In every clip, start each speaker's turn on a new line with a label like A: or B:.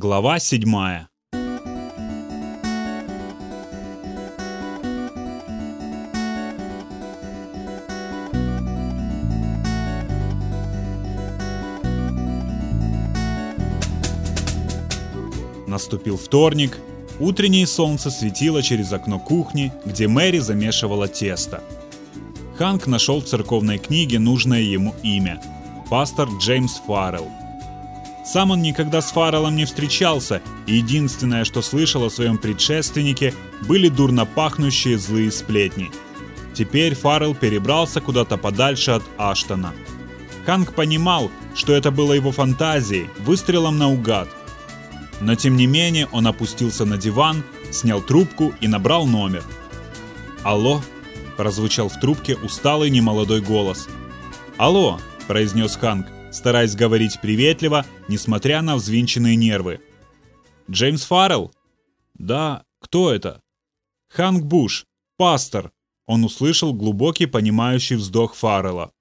A: Глава седьмая. Наступил вторник. Утреннее солнце светило через окно кухни, где Мэри замешивала тесто. Ханк нашел в церковной книге нужное ему имя – пастор Джеймс Фаррелл. Сам он никогда с Фарреллом не встречался, и единственное, что слышал о своем предшественнике, были дурно пахнущие злые сплетни. Теперь Фаррелл перебрался куда-то подальше от Аштона. Ханк понимал, что это было его фантазией, выстрелом наугад. Но тем не менее он опустился на диван, снял трубку и набрал номер. «Алло?» – прозвучал в трубке усталый немолодой голос. «Алло!» – произнес Ханк стараясь говорить приветливо, несмотря на взвинченные нервы. «Джеймс Фаррелл?» «Да, кто это?» «Ханк Буш, пастор», — он услышал глубокий понимающий вздох Фаррелла.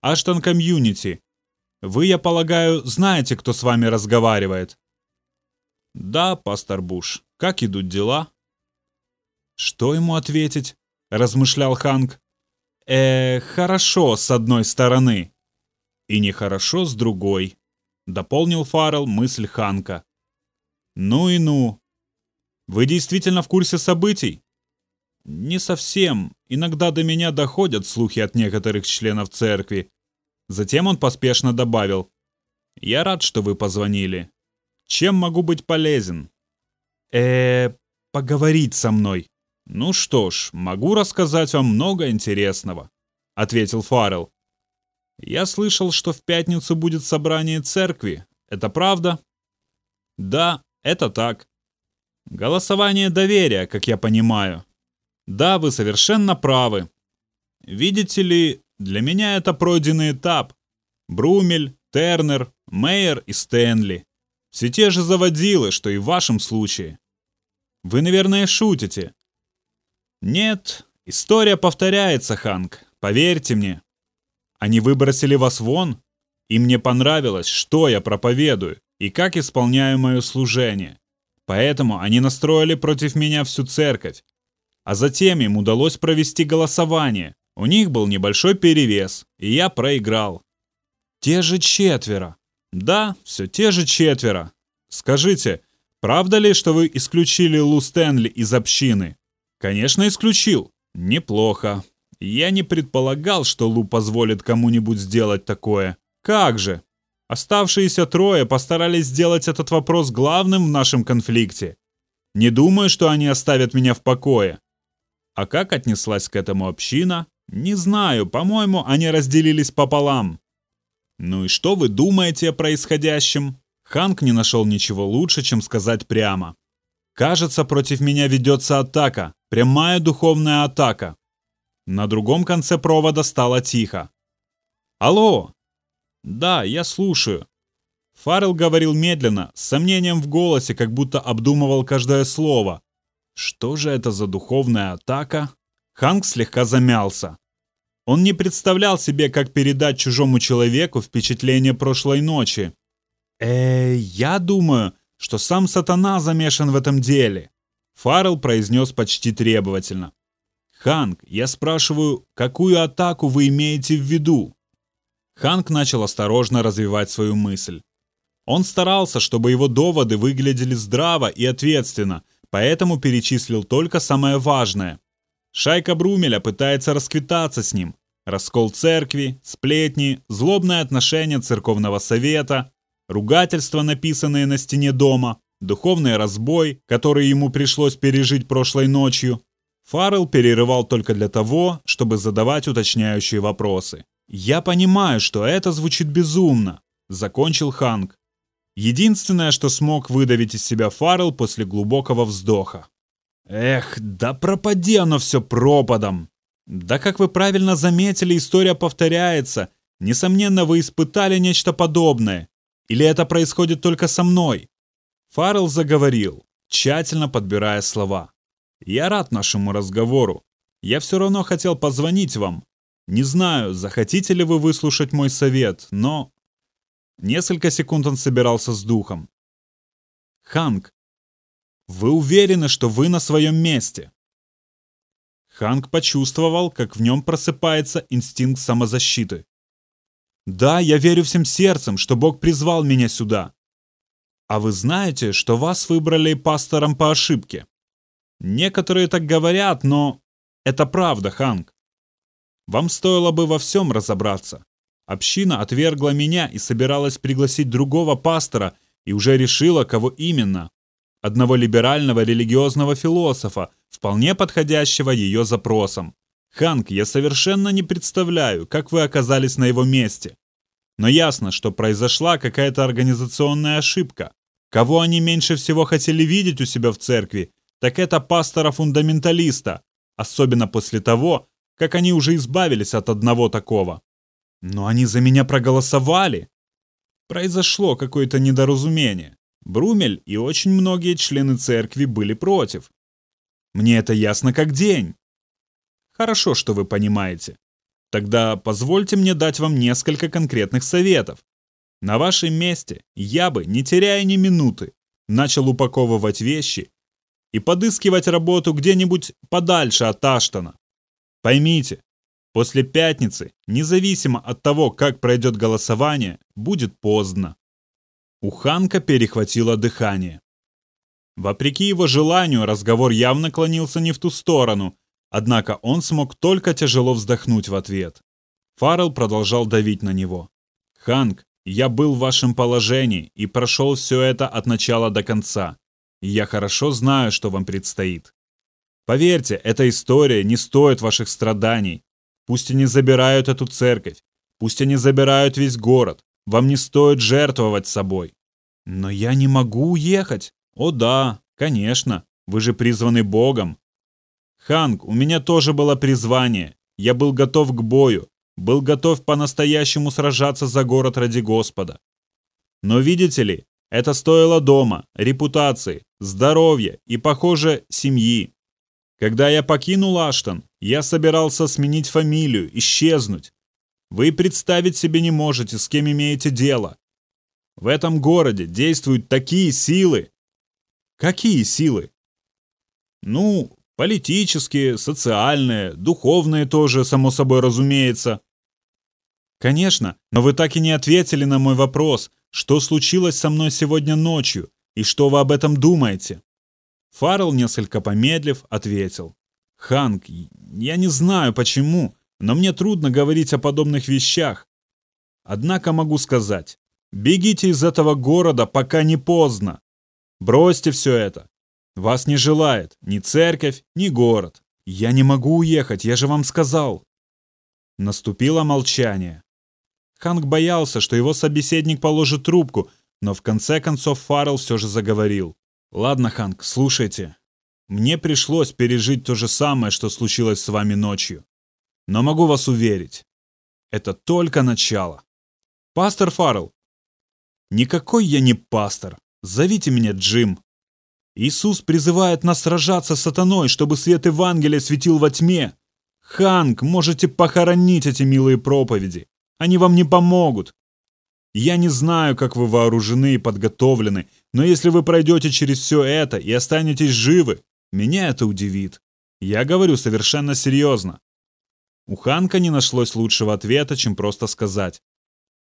A: «Аштон Комьюнити. Вы, я полагаю, знаете, кто с вами разговаривает?» «Да, пастор Буш. Как идут дела?» «Что ему ответить?» — размышлял Ханк. «Э, хорошо, с одной стороны. И нехорошо с другой, дополнил Фаррелл мысль Ханка. Ну и ну. Вы действительно в курсе событий? Не совсем. Иногда до меня доходят слухи от некоторых членов церкви. Затем он поспешно добавил. Я рад, что вы позвонили. Чем могу быть полезен? э поговорить со мной. Ну что ж, могу рассказать вам много интересного, ответил Фаррелл. Я слышал, что в пятницу будет собрание церкви. Это правда? Да, это так. Голосование доверия, как я понимаю. Да, вы совершенно правы. Видите ли, для меня это пройденный этап. Брумель, Тернер, Мейер и Стэнли. Все те же заводилы, что и в вашем случае. Вы, наверное, шутите. Нет, история повторяется, Ханк. Поверьте мне. Они выбросили вас вон? И мне понравилось, что я проповедую и как исполняю мое служение. Поэтому они настроили против меня всю церковь. А затем им удалось провести голосование. У них был небольшой перевес, и я проиграл. Те же четверо. Да, все те же четверо. Скажите, правда ли, что вы исключили Лу Стэнли из общины? Конечно, исключил. Неплохо. Я не предполагал, что Лу позволит кому-нибудь сделать такое. Как же? Оставшиеся трое постарались сделать этот вопрос главным в нашем конфликте. Не думаю, что они оставят меня в покое. А как отнеслась к этому община? Не знаю, по-моему, они разделились пополам. Ну и что вы думаете о происходящем? Ханк не нашел ничего лучше, чем сказать прямо. Кажется, против меня ведется атака, прямая духовная атака. На другом конце провода стало тихо. «Алло!» «Да, я слушаю». Фаррелл говорил медленно, с сомнением в голосе, как будто обдумывал каждое слово. Что же это за духовная атака? Ханк слегка замялся. Он не представлял себе, как передать чужому человеку впечатление прошлой ночи. «Э, я думаю, что сам сатана замешан в этом деле», Фаррелл произнес почти требовательно. «Ханк, я спрашиваю, какую атаку вы имеете в виду?» Ханк начал осторожно развивать свою мысль. Он старался, чтобы его доводы выглядели здраво и ответственно, поэтому перечислил только самое важное. Шайка Брумеля пытается расквитаться с ним. Раскол церкви, сплетни, злобное отношение церковного совета, ругательства, написанные на стене дома, духовный разбой, который ему пришлось пережить прошлой ночью, Фаррелл перерывал только для того, чтобы задавать уточняющие вопросы. «Я понимаю, что это звучит безумно», — закончил Ханк. Единственное, что смог выдавить из себя Фаррелл после глубокого вздоха. «Эх, да пропади оно все пропадом!» «Да как вы правильно заметили, история повторяется. Несомненно, вы испытали нечто подобное. Или это происходит только со мной?» Фаррелл заговорил, тщательно подбирая слова. Я рад нашему разговору. Я все равно хотел позвонить вам. Не знаю, захотите ли вы выслушать мой совет, но...» Несколько секунд он собирался с духом. Ханк, вы уверены, что вы на своем месте? Ханк почувствовал, как в нем просыпается инстинкт самозащиты. Да, я верю всем сердцем, что Бог призвал меня сюда. А вы знаете, что вас выбрали пастором по ошибке? Некоторые так говорят, но это правда, Ханк. Вам стоило бы во всем разобраться. Община отвергла меня и собиралась пригласить другого пастора и уже решила, кого именно. Одного либерального религиозного философа, вполне подходящего ее запросам. Ханк, я совершенно не представляю, как вы оказались на его месте. Но ясно, что произошла какая-то организационная ошибка. Кого они меньше всего хотели видеть у себя в церкви, так это пастора-фундаменталиста, особенно после того, как они уже избавились от одного такого. Но они за меня проголосовали. Произошло какое-то недоразумение. Брумель и очень многие члены церкви были против. Мне это ясно как день. Хорошо, что вы понимаете. Тогда позвольте мне дать вам несколько конкретных советов. На вашем месте я бы, не теряя ни минуты, начал упаковывать вещи и подыскивать работу где-нибудь подальше от Аштона. Поймите, после пятницы, независимо от того, как пройдет голосование, будет поздно. У Ханка перехватило дыхание. Вопреки его желанию, разговор явно клонился не в ту сторону, Однако он смог только тяжело вздохнуть в ответ. Фаррелл продолжал давить на него. «Ханк, я был в вашем положении и прошел все это от начала до конца. И я хорошо знаю, что вам предстоит. Поверьте, эта история не стоит ваших страданий. Пусть они забирают эту церковь, пусть они забирают весь город. Вам не стоит жертвовать собой. Но я не могу уехать. О да, конечно, вы же призваны Богом. Ханг, у меня тоже было призвание. Я был готов к бою, был готов по-настоящему сражаться за город ради Господа. Но видите ли, это стоило дома, репутации, здоровья и, похоже, семьи. Когда я покинул Аштон, я собирался сменить фамилию, исчезнуть. Вы представить себе не можете, с кем имеете дело. В этом городе действуют такие силы. Какие силы? Ну, Политические, социальные, духовные тоже, само собой разумеется. Конечно, но вы так и не ответили на мой вопрос, что случилось со мной сегодня ночью и что вы об этом думаете. Фаррелл, несколько помедлив, ответил. «Ханк, я не знаю почему, но мне трудно говорить о подобных вещах. Однако могу сказать, бегите из этого города, пока не поздно. Бросьте все это. Вас не желает ни церковь, ни город. Я не могу уехать, я же вам сказал. Наступило молчание. Ханк боялся, что его собеседник положит трубку, но в конце концов Фаррелл все же заговорил. «Ладно, Ханк, слушайте. Мне пришлось пережить то же самое, что случилось с вами ночью. Но могу вас уверить, это только начало. Пастор Фаррелл. Никакой я не пастор. Зовите меня Джим. Иисус призывает нас сражаться с сатаной, чтобы свет Евангелия светил во тьме. Ханк, можете похоронить эти милые проповеди. Они вам не помогут. Я не знаю, как вы вооружены и подготовлены, но если вы пройдете через все это и останетесь живы, меня это удивит. Я говорю совершенно серьезно. У Ханка не нашлось лучшего ответа, чем просто сказать.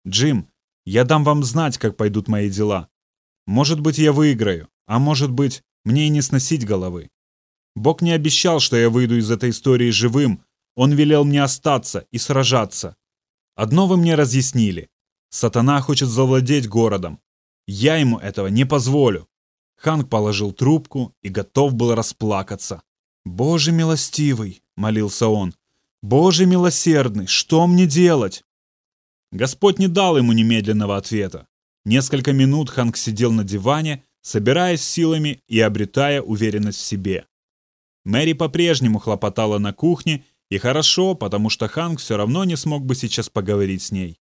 A: «Джим, я дам вам знать, как пойдут мои дела. Может быть, я выиграю, а может быть, мне и не сносить головы. Бог не обещал, что я выйду из этой истории живым. Он велел мне остаться и сражаться. Одно вы мне разъяснили. Сатана хочет завладеть городом. Я ему этого не позволю. Ханк положил трубку и готов был расплакаться. «Боже милостивый!» — молился он. «Боже милосердный! Что мне делать?» Господь не дал ему немедленного ответа. Несколько минут Ханк сидел на диване собираясь силами и обретая уверенность в себе. Мэри по-прежнему хлопотала на кухне, и хорошо, потому что Ханк все равно не смог бы сейчас поговорить с ней.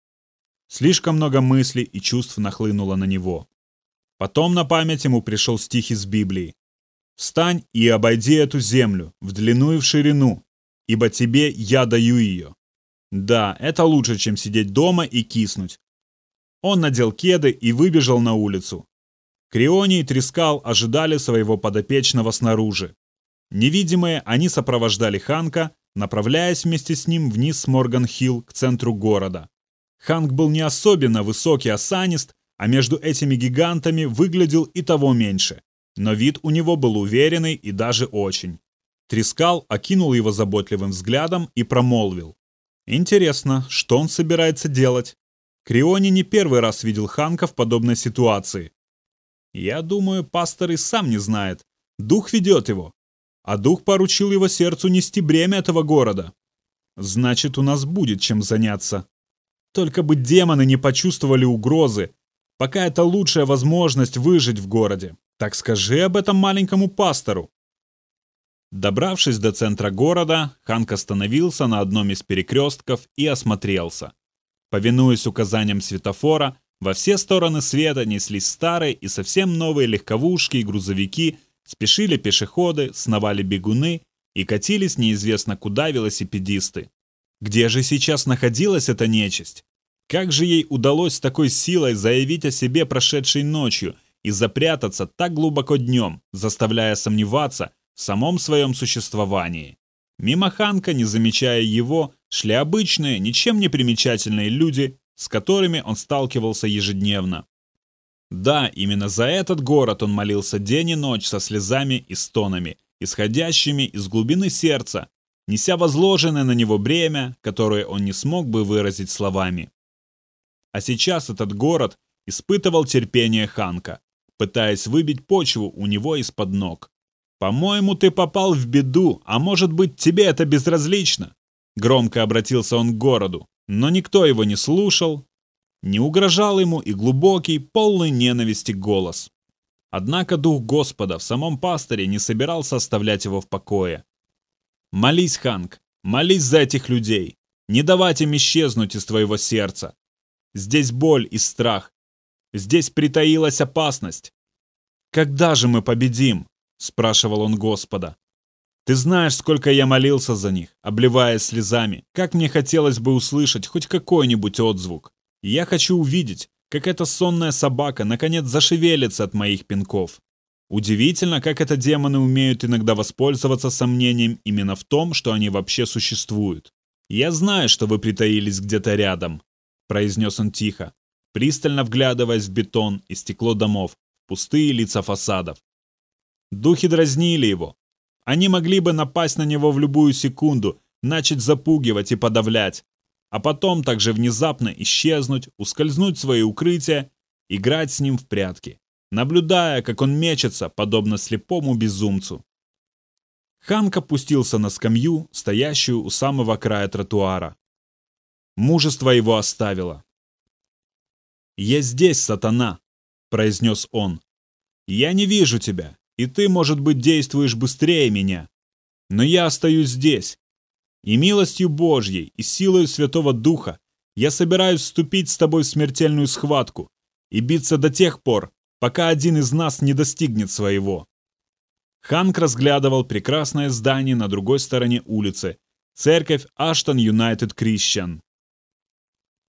A: Слишком много мыслей и чувств нахлынуло на него. Потом на память ему пришел стих из Библии. «Встань и обойди эту землю, в длину и в ширину, ибо тебе я даю ее». Да, это лучше, чем сидеть дома и киснуть. Он надел кеды и выбежал на улицу. Криони и Трескал ожидали своего подопечного снаружи. Невидимые, они сопровождали Ханка, направляясь вместе с ним вниз с Морган-Хилл к центру города. Ханк был не особенно высокий осанист, а между этими гигантами выглядел и того меньше. Но вид у него был уверенный и даже очень. Трескал окинул его заботливым взглядом и промолвил. «Интересно, что он собирается делать?» Криони не первый раз видел Ханка в подобной ситуации. «Я думаю, пастор и сам не знает. Дух ведет его. А дух поручил его сердцу нести бремя этого города. Значит, у нас будет чем заняться. Только бы демоны не почувствовали угрозы, пока это лучшая возможность выжить в городе. Так скажи об этом маленькому пастору. Добравшись до центра города, Ханк остановился на одном из перекрестков и осмотрелся. Повинуясь указаниям светофора, во все стороны света неслись старые и совсем новые легковушки и грузовики, спешили пешеходы, сновали бегуны и катились неизвестно куда велосипедисты. Где же сейчас находилась эта нечисть? Как же ей удалось с такой силой заявить о себе прошедшей ночью и запрятаться так глубоко днем, заставляя сомневаться в самом своем существовании? Мимо Ханка, не замечая его, шли обычные, ничем не примечательные люди, с которыми он сталкивался ежедневно. Да, именно за этот город он молился день и ночь со слезами и стонами, исходящими из глубины сердца, неся возложенное на него бремя, которое он не смог бы выразить словами. А сейчас этот город испытывал терпение Ханка, пытаясь выбить почву у него из-под ног. «По-моему, ты попал в беду, а может быть, тебе это безразлично?» Громко обратился он к городу, но никто его не слушал, не угрожал ему и глубокий, полный ненависти голос. Однако дух Господа в самом пасторе не собирался оставлять его в покое. Молись, Ханк, молись за этих людей. Не давать им исчезнуть из твоего сердца. Здесь боль и страх. Здесь притаилась опасность. «Когда же мы победим?» – спрашивал он Господа. «Ты знаешь, сколько я молился за них, обливаясь слезами. Как мне хотелось бы услышать хоть какой-нибудь отзвук. Я хочу увидеть, как эта сонная собака наконец зашевелится от моих пинков. Удивительно, как это демоны умеют иногда воспользоваться сомнением именно в том, что они вообще существуют. «Я знаю, что вы притаились где-то рядом», — произнес он тихо, пристально вглядываясь в бетон и стекло домов, пустые лица фасадов. Духи дразнили его. Они могли бы напасть на него в любую секунду, начать запугивать и подавлять, а потом также внезапно исчезнуть, ускользнуть в свои укрытия, играть с ним в прятки наблюдая, как он мечется, подобно слепому безумцу. Ханк опустился на скамью, стоящую у самого края тротуара. Мужество его оставило. «Я здесь, сатана», — произнес он. «Я не вижу тебя, и ты, может быть, действуешь быстрее меня. Но я остаюсь здесь. И милостью Божьей, и силой Святого Духа я собираюсь вступить с тобой в смертельную схватку и биться до тех пор, пока один из нас не достигнет своего. Ханк разглядывал прекрасное здание на другой стороне улицы, церковь Аштон Юнайтед Крищан.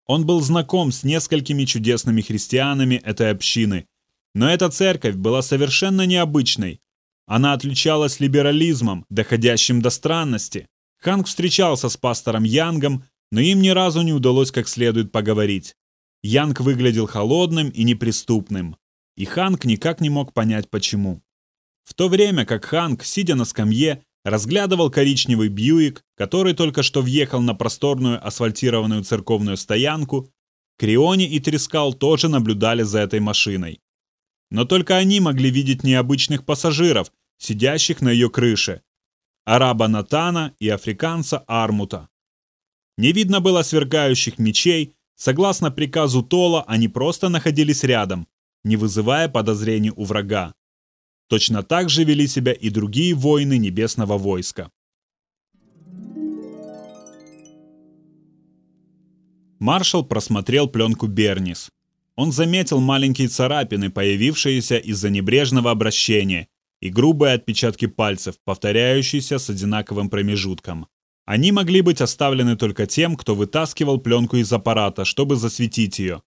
A: Он был знаком с несколькими чудесными христианами этой общины, но эта церковь была совершенно необычной. Она отличалась либерализмом, доходящим до странности. Ханк встречался с пастором Янгом, но им ни разу не удалось как следует поговорить. Янг выглядел холодным и неприступным. И Ханк никак не мог понять почему. В то время как Ханк, сидя на скамье, разглядывал коричневый Бьюик, который только что въехал на просторную асфальтированную церковную стоянку, Криони и Трескал тоже наблюдали за этой машиной. Но только они могли видеть необычных пассажиров, сидящих на ее крыше, араба Натана и африканца Армута. Не видно было сверкающих мечей, согласно приказу Тола они просто находились рядом, не вызывая подозрений у врага. Точно так же вели себя и другие воины небесного войска. Маршал просмотрел пленку Бернис. Он заметил маленькие царапины, появившиеся из-за небрежного обращения, и грубые отпечатки пальцев, повторяющиеся с одинаковым промежутком. Они могли быть оставлены только тем, кто вытаскивал пленку из аппарата, чтобы засветить ее.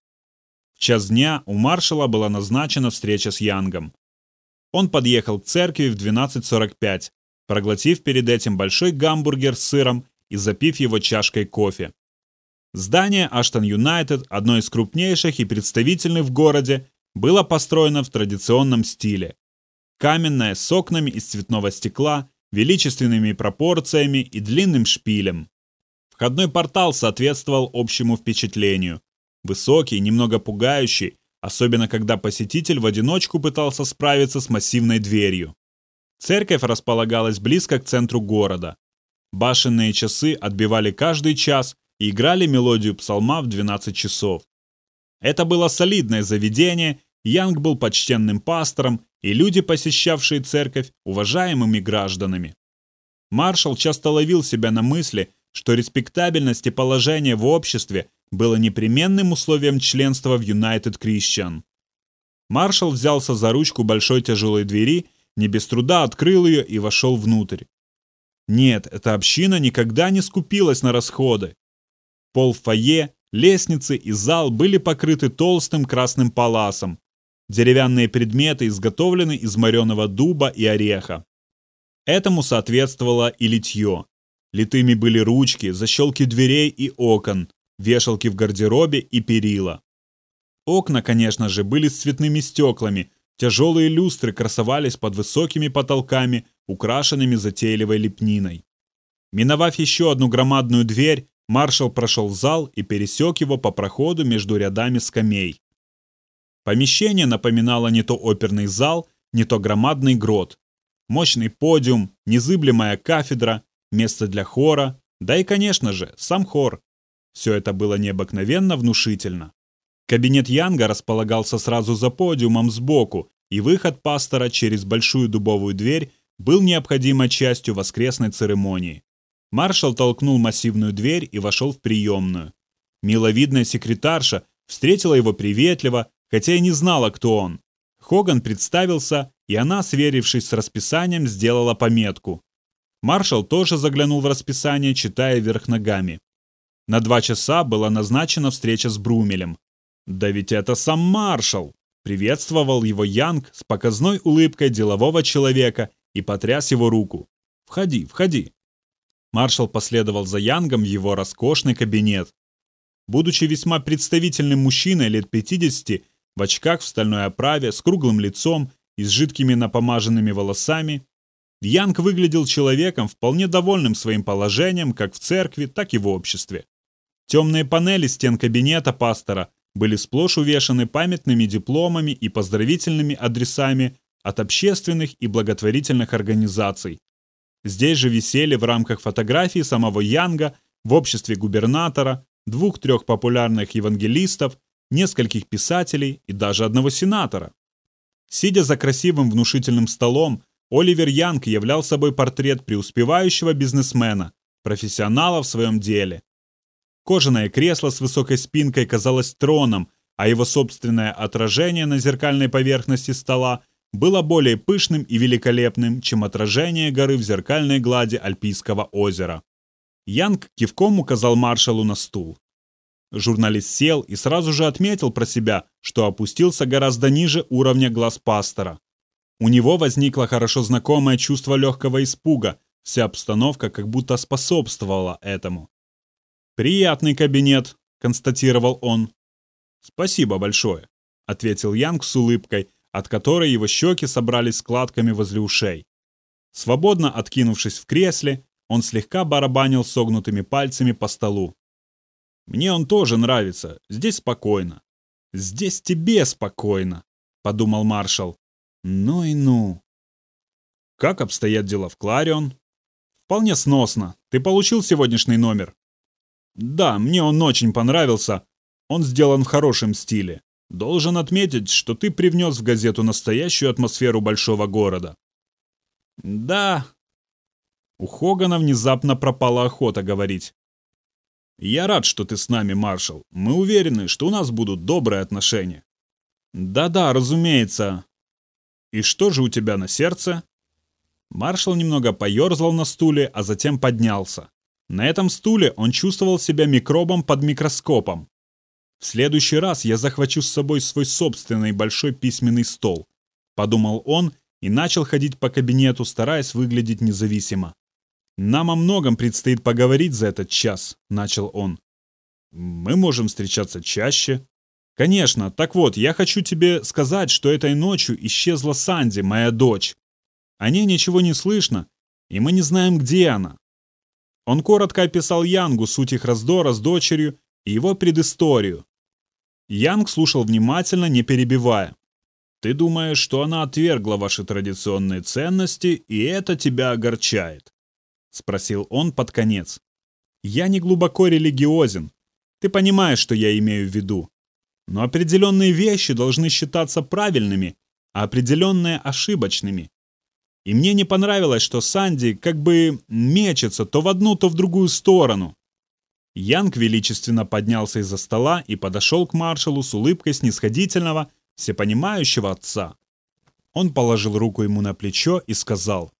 A: В час дня у маршала была назначена встреча с Янгом. Он подъехал к церкви в 12.45, проглотив перед этим большой гамбургер с сыром и запив его чашкой кофе. Здание Аштон Юнайтед, одно из крупнейших и представительных в городе, было построено в традиционном стиле. Каменное, с окнами из цветного стекла, величественными пропорциями и длинным шпилем. Входной портал соответствовал общему впечатлению. Высокий, немного пугающий, особенно когда посетитель в одиночку пытался справиться с массивной дверью. Церковь располагалась близко к центру города. Башенные часы отбивали каждый час и играли мелодию псалма в 12 часов. Это было солидное заведение, Янг был почтенным пастором, и люди, посещавшие церковь, уважаемыми гражданами. Маршал часто ловил себя на мысли, что респектабельность и положение в обществе было непременным условием членства в United Christian. Маршал взялся за ручку большой тяжелой двери, не без труда открыл ее и вошел внутрь. Нет, эта община никогда не скупилась на расходы. Пол фойе, лестницы и зал были покрыты толстым красным паласом. Деревянные предметы изготовлены из мореного дуба и ореха. Этому соответствовало и литье. Литыми были ручки, защелки дверей и окон, вешалки в гардеробе и перила. Окна, конечно же, были с цветными стеклами, тяжелые люстры красовались под высокими потолками, украшенными затейливой лепниной. Миновав еще одну громадную дверь, маршал прошел в зал и пересек его по проходу между рядами скамей. Помещение напоминало не то оперный зал, не то громадный грот. Мощный подиум, незыблемая кафедра, место для хора, да и, конечно же, сам хор. Все это было необыкновенно внушительно. Кабинет Янга располагался сразу за подиумом сбоку, и выход пастора через большую дубовую дверь был необходимой частью воскресной церемонии. Маршал толкнул массивную дверь и вошел в приемную. Миловидная секретарша встретила его приветливо, хотя и не знала, кто он. Хоган представился, и она, сверившись с расписанием, сделала пометку. Маршал тоже заглянул в расписание, читая вверх ногами. На два часа была назначена встреча с Брумелем. «Да ведь это сам маршал!» Приветствовал его Янг с показной улыбкой делового человека и потряс его руку. «Входи, входи!» Маршал последовал за Янгом в его роскошный кабинет. Будучи весьма представительным мужчиной лет 50, в очках в стальной оправе, с круглым лицом и с жидкими напомаженными волосами, Янг выглядел человеком, вполне довольным своим положением как в церкви, так и в обществе. Темные панели стен кабинета пастора были сплошь увешаны памятными дипломами и поздравительными адресами от общественных и благотворительных организаций. Здесь же висели в рамках фотографий самого Янга в обществе губернатора, двух-трех популярных евангелистов, нескольких писателей и даже одного сенатора. Сидя за красивым внушительным столом, Оливер Янг являл собой портрет преуспевающего бизнесмена, профессионала в своем деле. Кожаное кресло с высокой спинкой казалось троном, а его собственное отражение на зеркальной поверхности стола было более пышным и великолепным, чем отражение горы в зеркальной глади Альпийского озера. Янг кивком указал маршалу на стул. Журналист сел и сразу же отметил про себя, что опустился гораздо ниже уровня глаз пастора. У него возникло хорошо знакомое чувство легкого испуга, вся обстановка как будто способствовала этому. «Приятный кабинет», — констатировал он. «Спасибо большое», — ответил Янг с улыбкой, от которой его щеки собрались складками возле ушей. Свободно откинувшись в кресле, он слегка барабанил согнутыми пальцами по столу. Мне он тоже нравится. Здесь спокойно. Здесь тебе спокойно, подумал маршал. Ну и ну. Как обстоят дела в Кларион? Вполне сносно. Ты получил сегодняшний номер? Да, мне он очень понравился. Он сделан в хорошем стиле. Должен отметить, что ты привнес в газету настоящую атмосферу большого города. Да. У Хогана внезапно пропала охота говорить. Я рад, что ты с нами, маршал. Мы уверены, что у нас будут добрые отношения. Да-да, разумеется. И что же у тебя на сердце? Маршал немного поерзал на стуле, а затем поднялся. На этом стуле он чувствовал себя микробом под микроскопом. В следующий раз я захвачу с собой свой собственный большой письменный стол, подумал он и начал ходить по кабинету, стараясь выглядеть независимо. Нам о многом предстоит поговорить за этот час, начал он. Мы можем встречаться чаще. Конечно. Так вот, я хочу тебе сказать, что этой ночью исчезла Санди, моя дочь. О ней ничего не слышно, и мы не знаем, где она. Он коротко описал Янгу суть их раздора с дочерью и его предысторию. Янг слушал внимательно, не перебивая. «Ты думаешь, что она отвергла ваши традиционные ценности, и это тебя огорчает?» — спросил он под конец. «Я не глубоко религиозен. Ты понимаешь, что я имею в виду. Но определенные вещи должны считаться правильными, а определенные — ошибочными. И мне не понравилось, что Санди как бы мечется то в одну, то в другую сторону. Янг величественно поднялся из-за стола и подошел к маршалу с улыбкой снисходительного, всепонимающего отца. Он положил руку ему на плечо и сказал,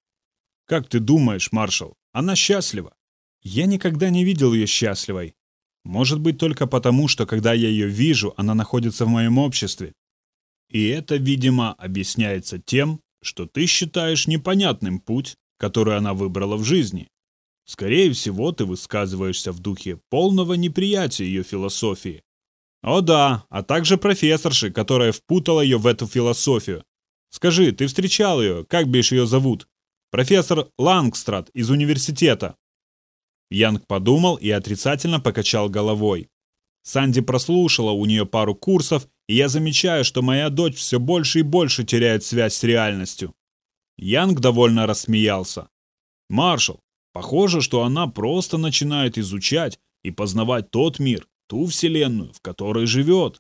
A: «Как ты думаешь, маршал, она счастлива?» «Я никогда не видел ее счастливой. Может быть, только потому, что когда я ее вижу, она находится в моем обществе. И это, видимо, объясняется тем, что ты считаешь непонятным путь, который она выбрала в жизни. Скорее всего, ты высказываешься в духе полного неприятия ее философии. О да, а также профессорши, которая впутала ее в эту философию. Скажи, ты встречал ее, как бишь ее зовут? Профессор Лангстрад из университета. Янг подумал и отрицательно покачал головой. Санди прослушала у нее пару курсов, и я замечаю, что моя дочь все больше и больше теряет связь с реальностью. Янг довольно рассмеялся. «Маршал, похоже, что она просто начинает изучать и познавать тот мир, ту вселенную, в которой живет.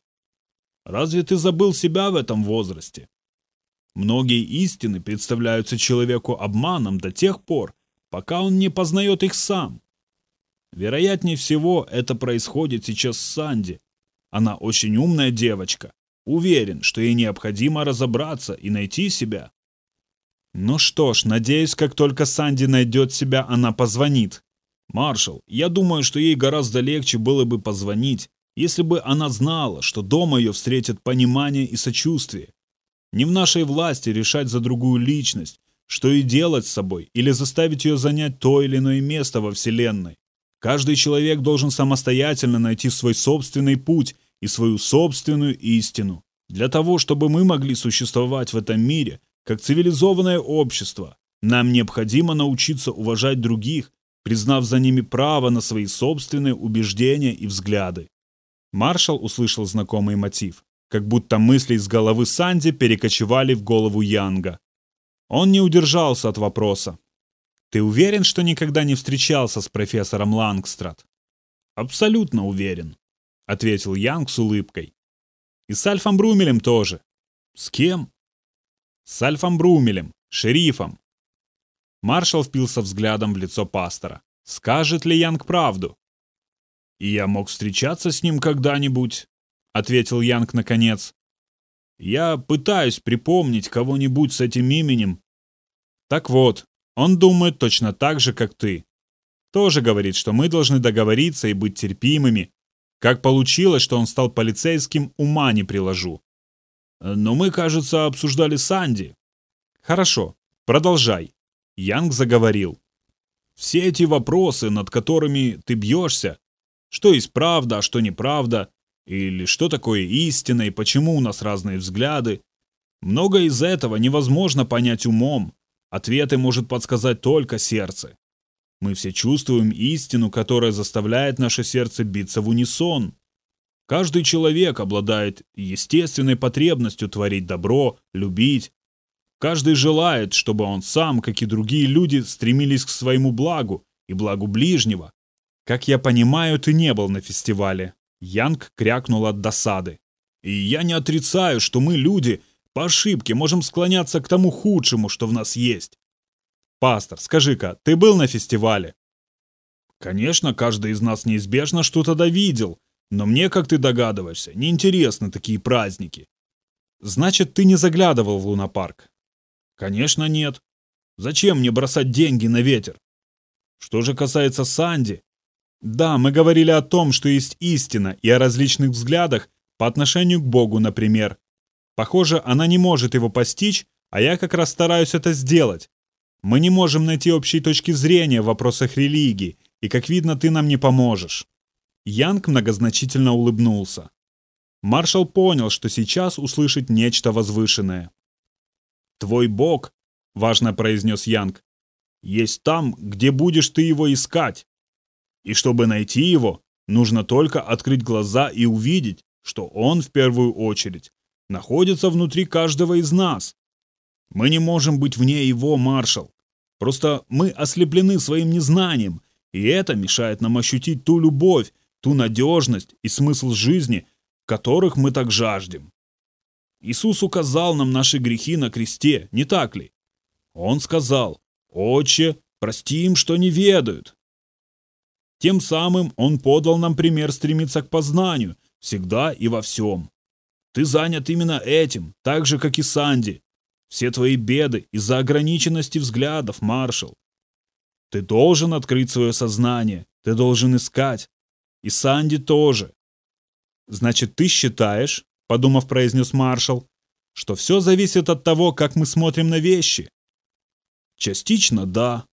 A: Разве ты забыл себя в этом возрасте? Многие истины представляются человеку обманом до тех пор, пока он не познает их сам. Вероятнее всего, это происходит сейчас с Санди. Она очень умная девочка. Уверен, что ей необходимо разобраться и найти себя. Ну что ж, надеюсь, как только Санди найдет себя, она позвонит. Маршал, я думаю, что ей гораздо легче было бы позвонить, если бы она знала, что дома ее встретят понимание и сочувствие. Не в нашей власти решать за другую личность, что и делать с собой, или заставить ее занять то или иное место во Вселенной. Каждый человек должен самостоятельно найти свой собственный путь и свою собственную истину. Для того, чтобы мы могли существовать в этом мире, как цивилизованное общество, нам необходимо научиться уважать других, признав за ними право на свои собственные убеждения и взгляды. Маршал услышал знакомый мотив, как будто мысли из головы Санди перекочевали в голову Янга. Он не удержался от вопроса. Ты уверен, что никогда не встречался с профессором Лангстрад? Абсолютно уверен, ответил Янг с улыбкой. И с Альфом Брумелем тоже. С кем? С Альфом Брумелем, шерифом. Маршал впился взглядом в лицо пастора. Скажет ли Янг правду? И я мог встречаться с ним когда-нибудь, ответил Янг наконец. Я пытаюсь припомнить кого-нибудь с этим именем. Так вот, он думает точно так же, как ты. Тоже говорит, что мы должны договориться и быть терпимыми. Как получилось, что он стал полицейским, ума не приложу. Но мы, кажется, обсуждали Санди. Хорошо, продолжай. Янг заговорил. Все эти вопросы, над которыми ты бьешься, что есть правда, а что неправда, или что такое истина и почему у нас разные взгляды, много из этого невозможно понять умом, Ответы может подсказать только сердце. Мы все чувствуем истину, которая заставляет наше сердце биться в унисон. Каждый человек обладает естественной потребностью творить добро, любить. Каждый желает, чтобы он сам, как и другие люди, стремились к своему благу и благу ближнего. Как я понимаю, ты не был на фестивале. Янг крякнул от досады. И я не отрицаю, что мы, люди, по ошибке можем склоняться к тому худшему, что в нас есть. Пастор, скажи-ка, ты был на фестивале? Конечно, каждый из нас неизбежно что-то довидел, но мне, как ты догадываешься, неинтересны такие праздники. Значит, ты не заглядывал в лунопарк? Конечно, нет. Зачем мне бросать деньги на ветер? Что же касается Санди, Да, мы говорили о том, что есть истина, и о различных взглядах по отношению к Богу, например. Похоже, она не может его постичь, а я как раз стараюсь это сделать. Мы не можем найти общей точки зрения в вопросах религии, и, как видно, ты нам не поможешь». Янг многозначительно улыбнулся. Маршал понял, что сейчас услышит нечто возвышенное. «Твой Бог», — важно произнес Янг, — «есть там, где будешь ты его искать. И чтобы найти его, нужно только открыть глаза и увидеть, что он в первую очередь находится внутри каждого из нас. Мы не можем быть вне его, маршал. Просто мы ослеплены своим незнанием, и это мешает нам ощутить ту любовь, ту надежность и смысл жизни, которых мы так жаждем. Иисус указал нам наши грехи на кресте, не так ли? Он сказал, «Отче, прости им, что не ведают». Тем самым Он подал нам пример стремиться к познанию, всегда и во всем. Ты занят именно этим, так же, как и Санди. Все твои беды из-за ограниченности взглядов, маршал. Ты должен открыть свое сознание, ты должен искать. И Санди тоже. Значит, ты считаешь, подумав, произнес маршал, что все зависит от того, как мы смотрим на вещи? Частично да.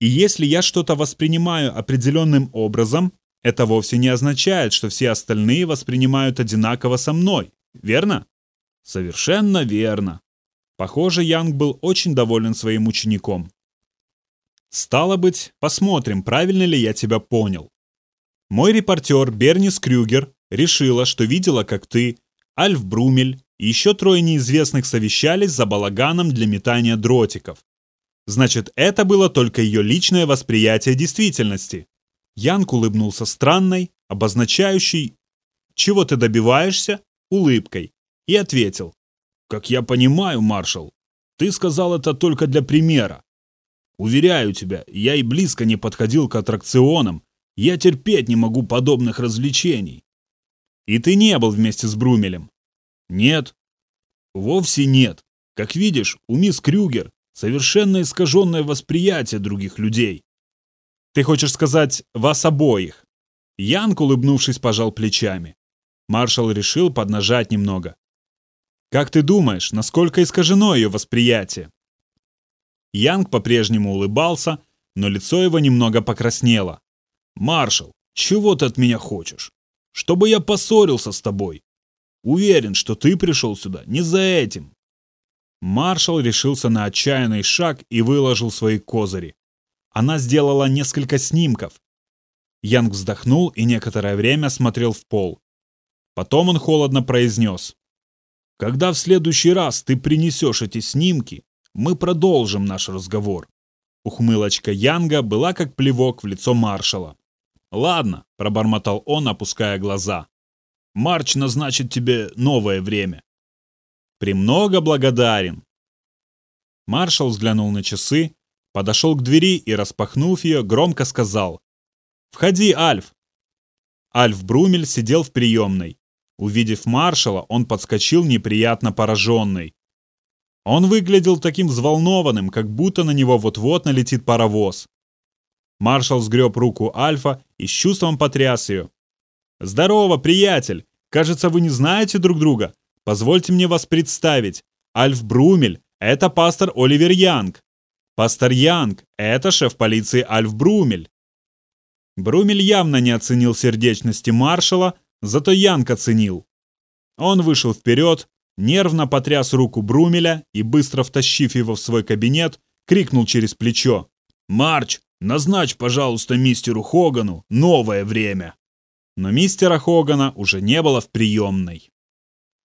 A: И если я что-то воспринимаю определенным образом, это вовсе не означает, что все остальные воспринимают одинаково со мной, верно? Совершенно верно. Похоже, Янг был очень доволен своим учеником. Стало быть, посмотрим, правильно ли я тебя понял. Мой репортер Бернис Крюгер решила, что видела, как ты, Альф Брумель и еще трое неизвестных совещались за балаганом для метания дротиков. Значит, это было только ее личное восприятие действительности. Янг улыбнулся странной, обозначающей «Чего ты добиваешься?» улыбкой и ответил «Как я понимаю, маршал, ты сказал это только для примера. Уверяю тебя, я и близко не подходил к аттракционам, я терпеть не могу подобных развлечений». «И ты не был вместе с Брумелем?» «Нет». «Вовсе нет. Как видишь, у мисс Крюгер совершенно искаженное восприятие других людей. Ты хочешь сказать «вас обоих»?» Янг, улыбнувшись, пожал плечами. Маршал решил поднажать немного. «Как ты думаешь, насколько искажено ее восприятие?» Янг по-прежнему улыбался, но лицо его немного покраснело. «Маршал, чего ты от меня хочешь? Чтобы я поссорился с тобой? Уверен, что ты пришел сюда не за этим». Маршал решился на отчаянный шаг и выложил свои козыри. Она сделала несколько снимков. Янг вздохнул и некоторое время смотрел в пол. Потом он холодно произнес. «Когда в следующий раз ты принесешь эти снимки, мы продолжим наш разговор». Ухмылочка Янга была как плевок в лицо маршала. «Ладно», — пробормотал он, опуская глаза. «Марч назначит тебе новое время». «Премного благодарен». Маршал взглянул на часы, подошел к двери и, распахнув ее, громко сказал «Входи, Альф!» Альф Брумель сидел в приемной. Увидев маршала, он подскочил неприятно пораженный. Он выглядел таким взволнованным, как будто на него вот-вот налетит паровоз. Маршал сгреб руку Альфа и с чувством потряс ее. «Здорово, приятель! Кажется, вы не знаете друг друга. Позвольте мне вас представить. Альф Брумель — это пастор Оливер Янг. Пастор Янг — это шеф полиции Альф Брумель. Брумель явно не оценил сердечности маршала, зато Янг оценил. Он вышел вперед, нервно потряс руку Брумеля и, быстро втащив его в свой кабинет, крикнул через плечо. «Марч, назначь, пожалуйста, мистеру Хогану новое время!» Но мистера Хогана уже не было в приемной.